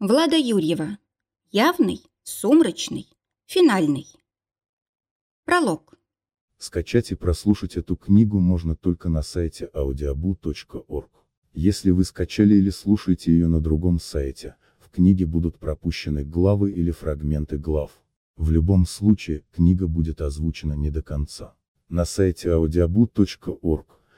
Влада Юрьева. Явный, сумрачный, финальный. Пролог. Скачать и прослушать эту книгу можно только на сайте audiobu.org. Если вы скачали или слушаете ее на другом сайте, в книге будут пропущены главы или фрагменты глав. В любом случае, книга будет озвучена не до конца. На сайте audiobu.org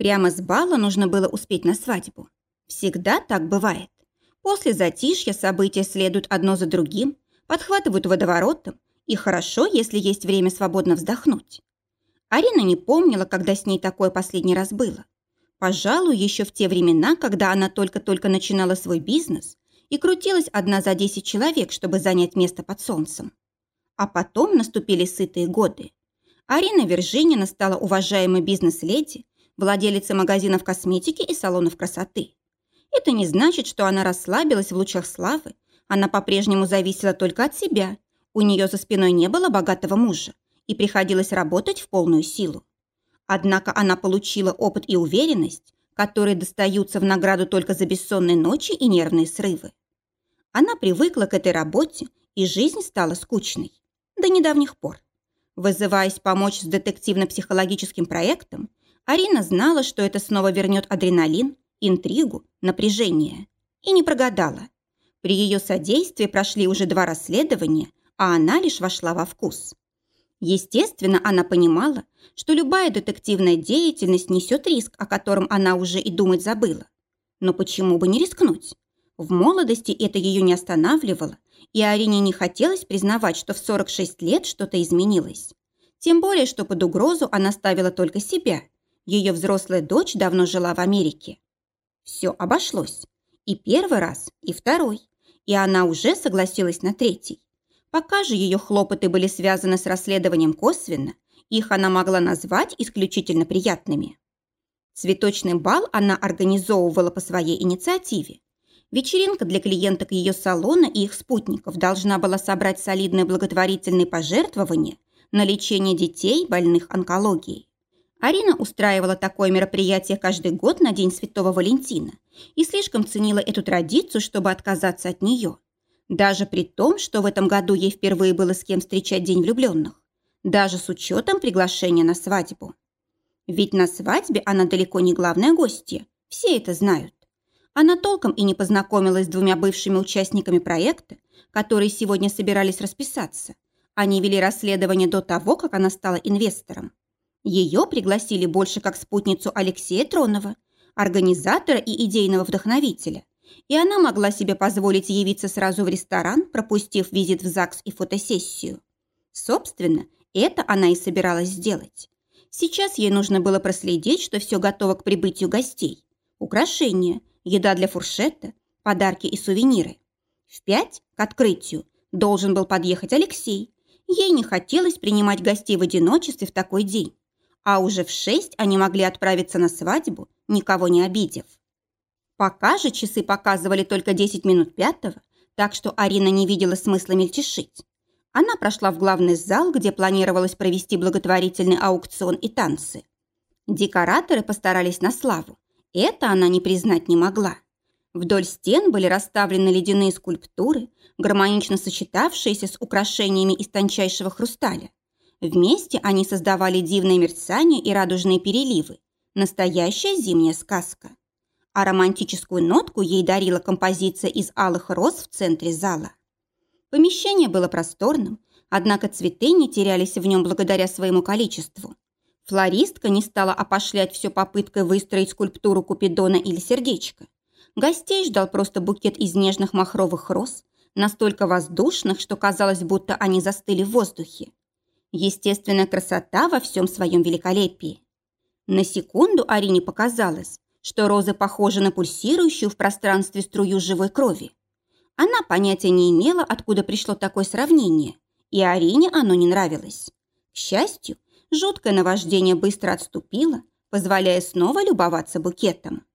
Прямо с бала нужно было успеть на свадьбу. Всегда так бывает. После затишья события следуют одно за другим, подхватывают водоворотом, и хорошо, если есть время свободно вздохнуть. Арина не помнила, когда с ней такое последний раз было. Пожалуй, еще в те времена, когда она только-только начинала свой бизнес и крутилась одна за десять человек, чтобы занять место под солнцем. А потом наступили сытые годы. Арина Вержинина стала уважаемой бизнес-леди, владелица магазинов косметики и салонов красоты. Это не значит, что она расслабилась в лучах славы. Она по-прежнему зависела только от себя. У нее за спиной не было богатого мужа, и приходилось работать в полную силу. Однако она получила опыт и уверенность, которые достаются в награду только за бессонные ночи и нервные срывы. Она привыкла к этой работе, и жизнь стала скучной. До недавних пор. Вызываясь помочь с детективно-психологическим проектом, Арина знала, что это снова вернет адреналин, интригу, напряжение. И не прогадала. При ее содействии прошли уже два расследования, а она лишь вошла во вкус. Естественно, она понимала, что любая детективная деятельность несет риск, о котором она уже и думать забыла. Но почему бы не рискнуть? В молодости это ее не останавливало, и Арине не хотелось признавать, что в 46 лет что-то изменилось. Тем более, что под угрозу она ставила только себя – ее взрослая дочь давно жила в Америке. Все обошлось. И первый раз, и второй. И она уже согласилась на третий. Пока же ее хлопоты были связаны с расследованием косвенно, их она могла назвать исключительно приятными. Цветочный бал она организовывала по своей инициативе. Вечеринка для клиенток ее салона и их спутников должна была собрать солидные благотворительные пожертвования на лечение детей, больных онкологией. Арина устраивала такое мероприятие каждый год на День Святого Валентина и слишком ценила эту традицию, чтобы отказаться от нее. Даже при том, что в этом году ей впервые было с кем встречать День влюбленных. Даже с учетом приглашения на свадьбу. Ведь на свадьбе она далеко не главная гостья. Все это знают. Она толком и не познакомилась с двумя бывшими участниками проекта, которые сегодня собирались расписаться. Они вели расследование до того, как она стала инвестором. Ее пригласили больше как спутницу Алексея Тронова, организатора и идейного вдохновителя, и она могла себе позволить явиться сразу в ресторан, пропустив визит в ЗАГС и фотосессию. Собственно, это она и собиралась сделать. Сейчас ей нужно было проследить, что все готово к прибытию гостей. Украшения, еда для фуршета, подарки и сувениры. В пять, к открытию, должен был подъехать Алексей. Ей не хотелось принимать гостей в одиночестве в такой день а уже в шесть они могли отправиться на свадьбу, никого не обидев. Пока же часы показывали только 10 минут пятого, так что Арина не видела смысла мельтешить. Она прошла в главный зал, где планировалось провести благотворительный аукцион и танцы. Декораторы постарались на славу. Это она не признать не могла. Вдоль стен были расставлены ледяные скульптуры, гармонично сочетавшиеся с украшениями из тончайшего хрусталя. Вместе они создавали дивное мерцание и радужные переливы. Настоящая зимняя сказка. А романтическую нотку ей дарила композиция из алых роз в центре зала. Помещение было просторным, однако цветы не терялись в нем благодаря своему количеству. Флористка не стала опошлять все попыткой выстроить скульптуру Купидона или сердечко. Гостей ждал просто букет из нежных махровых роз, настолько воздушных, что казалось, будто они застыли в воздухе. Естественная красота во всем своем великолепии. На секунду Арине показалось, что розы похожи на пульсирующую в пространстве струю живой крови. Она понятия не имела, откуда пришло такое сравнение, и Арине оно не нравилось. К счастью, жуткое наваждение быстро отступило, позволяя снова любоваться букетом.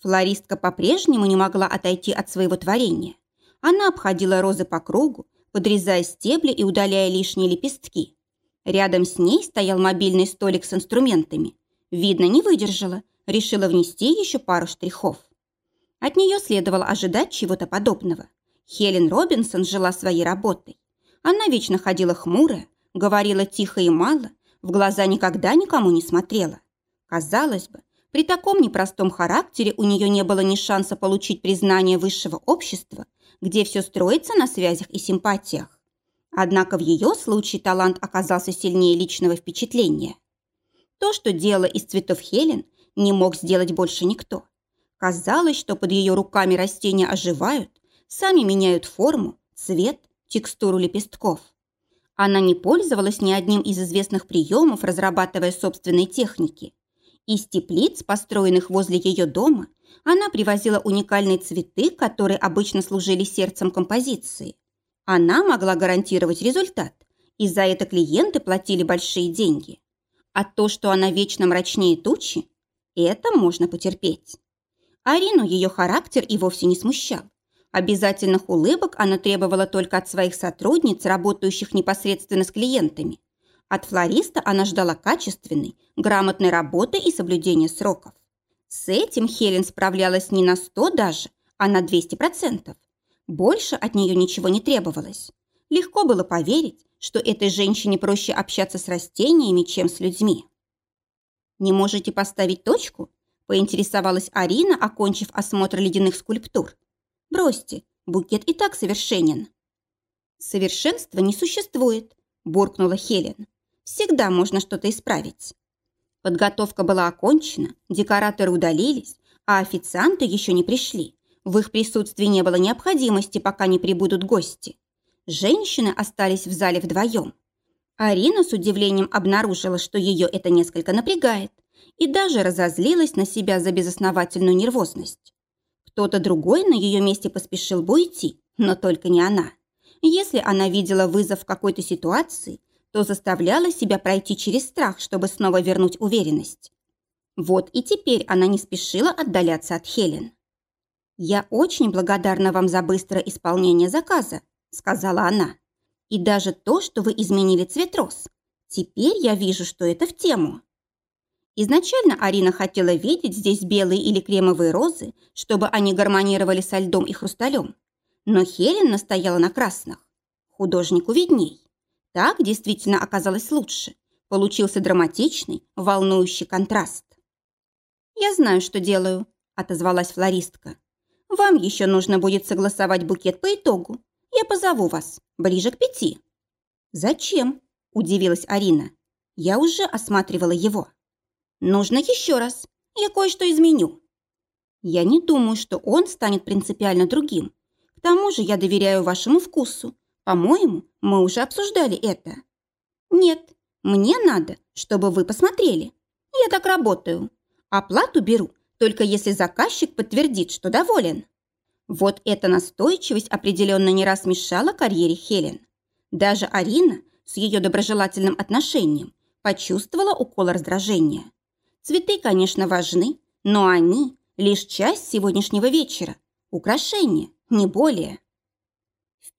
Флористка по-прежнему не могла отойти от своего творения. Она обходила розы по кругу, подрезая стебли и удаляя лишние лепестки. Рядом с ней стоял мобильный столик с инструментами. Видно, не выдержала, решила внести еще пару штрихов. От нее следовало ожидать чего-то подобного. Хелен Робинсон жила своей работой. Она вечно ходила хмурая, говорила тихо и мало, в глаза никогда никому не смотрела. Казалось бы, при таком непростом характере у нее не было ни шанса получить признание высшего общества, где все строится на связях и симпатиях. Однако в ее случае талант оказался сильнее личного впечатления. То, что делала из цветов Хелен, не мог сделать больше никто. Казалось, что под ее руками растения оживают, сами меняют форму, цвет, текстуру лепестков. Она не пользовалась ни одним из известных приемов, разрабатывая собственные техники. Из теплиц, построенных возле ее дома, она привозила уникальные цветы, которые обычно служили сердцем композиции. Она могла гарантировать результат, и за это клиенты платили большие деньги. А то, что она вечно мрачнее тучи, это можно потерпеть. Арину ее характер и вовсе не смущал. Обязательных улыбок она требовала только от своих сотрудниц, работающих непосредственно с клиентами. От флориста она ждала качественной, грамотной работы и соблюдения сроков. С этим Хелен справлялась не на 100 даже, а на 200%. Больше от нее ничего не требовалось. Легко было поверить, что этой женщине проще общаться с растениями, чем с людьми. «Не можете поставить точку?» поинтересовалась Арина, окончив осмотр ледяных скульптур. «Бросьте, букет и так совершенен». «Совершенства не существует», – буркнула Хелен. «Всегда можно что-то исправить». Подготовка была окончена, декораторы удалились, а официанты еще не пришли. В их присутствии не было необходимости, пока не прибудут гости. Женщины остались в зале вдвоем. Арина с удивлением обнаружила, что ее это несколько напрягает, и даже разозлилась на себя за безосновательную нервозность. Кто-то другой на ее месте поспешил бы уйти, но только не она. Если она видела вызов в какой-то ситуации, то заставляла себя пройти через страх, чтобы снова вернуть уверенность. Вот и теперь она не спешила отдаляться от Хелен. «Я очень благодарна вам за быстрое исполнение заказа», – сказала она. «И даже то, что вы изменили цвет роз. Теперь я вижу, что это в тему». Изначально Арина хотела видеть здесь белые или кремовые розы, чтобы они гармонировали со льдом и хрусталем. Но Хелен настояла на красных. Художнику видней. Так действительно оказалось лучше. Получился драматичный, волнующий контраст. «Я знаю, что делаю», – отозвалась флористка. «Вам еще нужно будет согласовать букет по итогу. Я позову вас. Ближе к пяти». «Зачем?» – удивилась Арина. «Я уже осматривала его». Нужно еще раз. Я кое-что изменю. Я не думаю, что он станет принципиально другим. К тому же я доверяю вашему вкусу. По-моему, мы уже обсуждали это. Нет, мне надо, чтобы вы посмотрели. Я так работаю. Оплату беру, только если заказчик подтвердит, что доволен. Вот эта настойчивость определенно не раз мешала карьере Хелен. Даже Арина с ее доброжелательным отношением почувствовала укол раздражения. Цветы, конечно, важны, но они – лишь часть сегодняшнего вечера. Украшение, не более.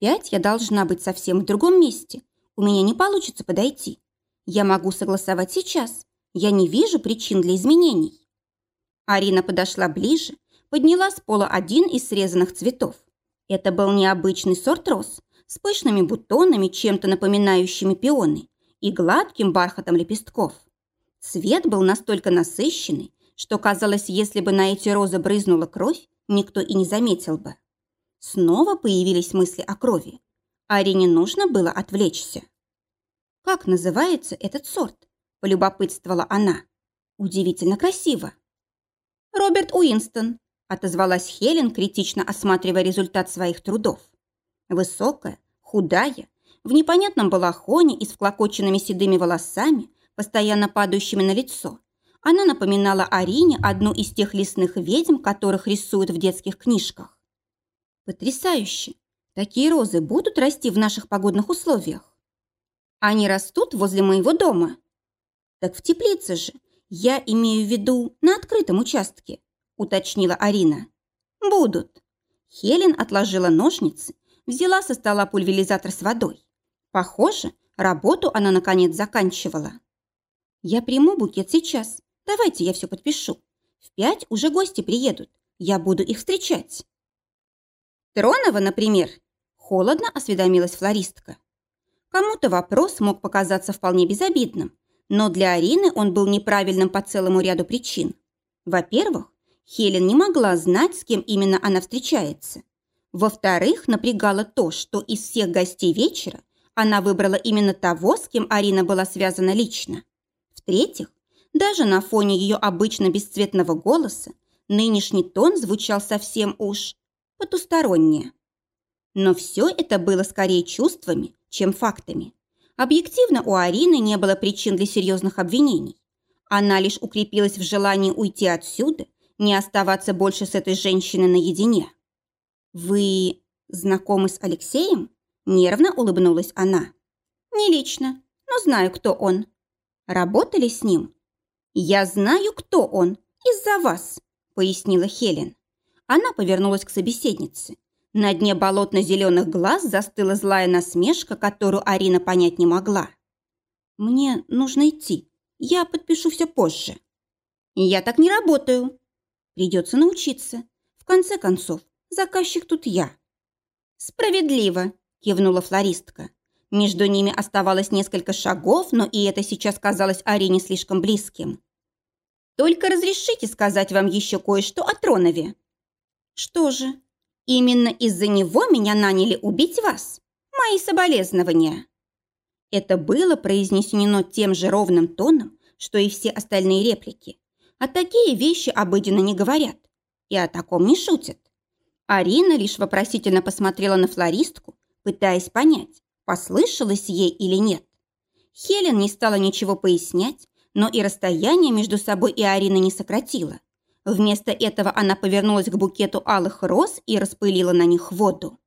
Пять я должна быть совсем в другом месте. У меня не получится подойти. Я могу согласовать сейчас. Я не вижу причин для изменений. Арина подошла ближе, подняла с пола один из срезанных цветов. Это был необычный сорт роз с пышными бутонами, чем-то напоминающими пионы, и гладким бархатом лепестков. Цвет был настолько насыщенный, что казалось, если бы на эти розы брызнула кровь, никто и не заметил бы. Снова появились мысли о крови. Арине нужно было отвлечься. «Как называется этот сорт?» – полюбопытствовала она. «Удивительно красиво». «Роберт Уинстон», – отозвалась Хелен, критично осматривая результат своих трудов. Высокая, худая, в непонятном балахоне и с вклокоченными седыми волосами – постоянно падающими на лицо. Она напоминала Арине одну из тех лесных ведьм, которых рисуют в детских книжках. Потрясающе! Такие розы будут расти в наших погодных условиях? Они растут возле моего дома. Так в теплице же. Я имею в виду на открытом участке, уточнила Арина. Будут. Хелен отложила ножницы, взяла со стола пульверизатор с водой. Похоже, работу она наконец заканчивала. Я приму букет сейчас. Давайте я все подпишу. В пять уже гости приедут. Я буду их встречать. Тронова, например, холодно осведомилась флористка. Кому-то вопрос мог показаться вполне безобидным, но для Арины он был неправильным по целому ряду причин. Во-первых, Хелен не могла знать, с кем именно она встречается. Во-вторых, напрягало то, что из всех гостей вечера она выбрала именно того, с кем Арина была связана лично. В-третьих, даже на фоне ее обычно бесцветного голоса нынешний тон звучал совсем уж потустороннее. Но все это было скорее чувствами, чем фактами. Объективно у Арины не было причин для серьезных обвинений. Она лишь укрепилась в желании уйти отсюда, не оставаться больше с этой женщиной наедине. «Вы знакомы с Алексеем?» – нервно улыбнулась она. «Не лично, но знаю, кто он. Работали с ним?» «Я знаю, кто он, из-за вас», – пояснила Хелен. Она повернулась к собеседнице. На дне болотно-зеленых глаз застыла злая насмешка, которую Арина понять не могла. «Мне нужно идти. Я подпишу все позже». «Я так не работаю». «Придется научиться. В конце концов, заказчик тут я». «Справедливо», – кивнула флористка. Между ними оставалось несколько шагов, но и это сейчас казалось Арине слишком близким. «Только разрешите сказать вам еще кое-что о Тронове». «Что же?» Именно из-за него меня наняли убить вас. Мои соболезнования». Это было произнесено тем же ровным тоном, что и все остальные реплики. А такие вещи обыденно не говорят. И о таком не шутят. Арина лишь вопросительно посмотрела на флористку, пытаясь понять, послышалось ей или нет. Хелен не стала ничего пояснять, но и расстояние между собой и Ариной не сократила. Вместо этого она повернулась к букету алых роз и распылила на них воду.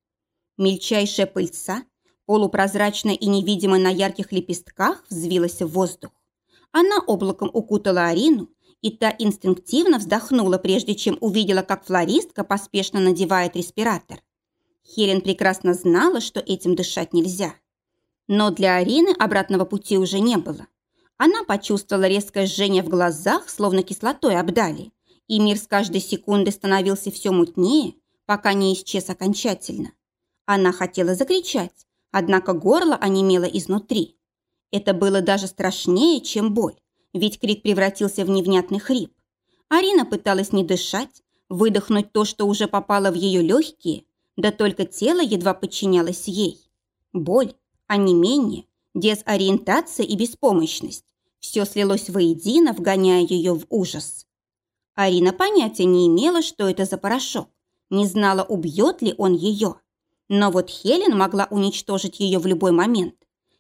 Мельчайшая пыльца, полупрозрачная и невидимая на ярких лепестках, взвилась в воздух. Она облаком укутала Арину, и та инстинктивно вздохнула, прежде чем увидела, как флористка поспешно надевает респиратор. Хелен прекрасно знала, что этим дышать нельзя. Но для Арины обратного пути уже не было. Она почувствовала резкое жжение в глазах, словно кислотой обдали и мир с каждой секунды становился все мутнее, пока не исчез окончательно. Она хотела закричать, однако горло онемело изнутри. Это было даже страшнее, чем боль, ведь крик превратился в невнятный хрип. Арина пыталась не дышать, выдохнуть то, что уже попало в ее легкие, да только тело едва подчинялось ей. Боль, онемение, дезориентация и беспомощность – все слилось воедино, вгоняя ее в ужас. Арина понятия не имела, что это за порошок, не знала, убьет ли он ее. Но вот Хелен могла уничтожить ее в любой момент.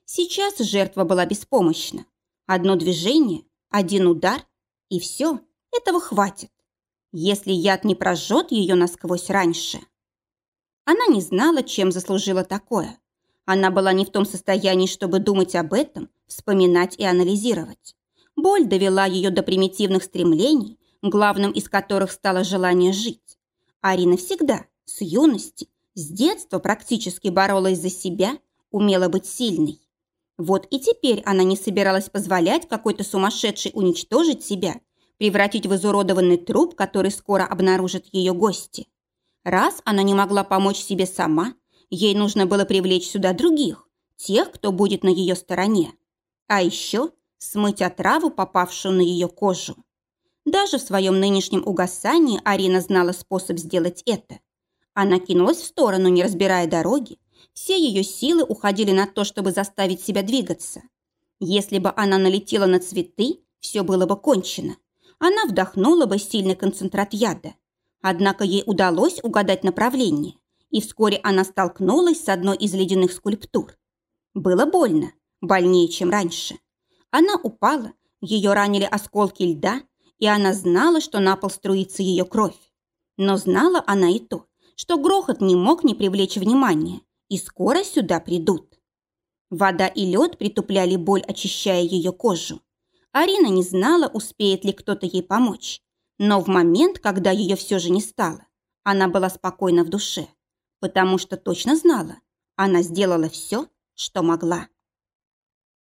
Сейчас жертва была беспомощна. Одно движение, один удар, и все, этого хватит. Если яд не прожжет ее насквозь раньше. Она не знала, чем заслужила такое. Она была не в том состоянии, чтобы думать об этом, вспоминать и анализировать. Боль довела ее до примитивных стремлений, главным из которых стало желание жить. Арина всегда, с юности, с детства практически боролась за себя, умела быть сильной. Вот и теперь она не собиралась позволять какой-то сумасшедшей уничтожить себя, превратить в изуродованный труп, который скоро обнаружат ее гости. Раз она не могла помочь себе сама, ей нужно было привлечь сюда других, тех, кто будет на ее стороне. А еще смыть отраву, попавшую на ее кожу. Даже в своем нынешнем угасании Арина знала способ сделать это. Она кинулась в сторону, не разбирая дороги. Все ее силы уходили на то, чтобы заставить себя двигаться. Если бы она налетела на цветы, все было бы кончено. Она вдохнула бы сильный концентрат яда. Однако ей удалось угадать направление, и вскоре она столкнулась с одной из ледяных скульптур. Было больно, больнее, чем раньше. Она упала, ее ранили осколки льда, и она знала, что на пол струится ее кровь. Но знала она и то, что грохот не мог не привлечь внимания, и скоро сюда придут. Вода и лед притупляли боль, очищая ее кожу. Арина не знала, успеет ли кто-то ей помочь. Но в момент, когда ее все же не стало, она была спокойна в душе, потому что точно знала, она сделала все, что могла.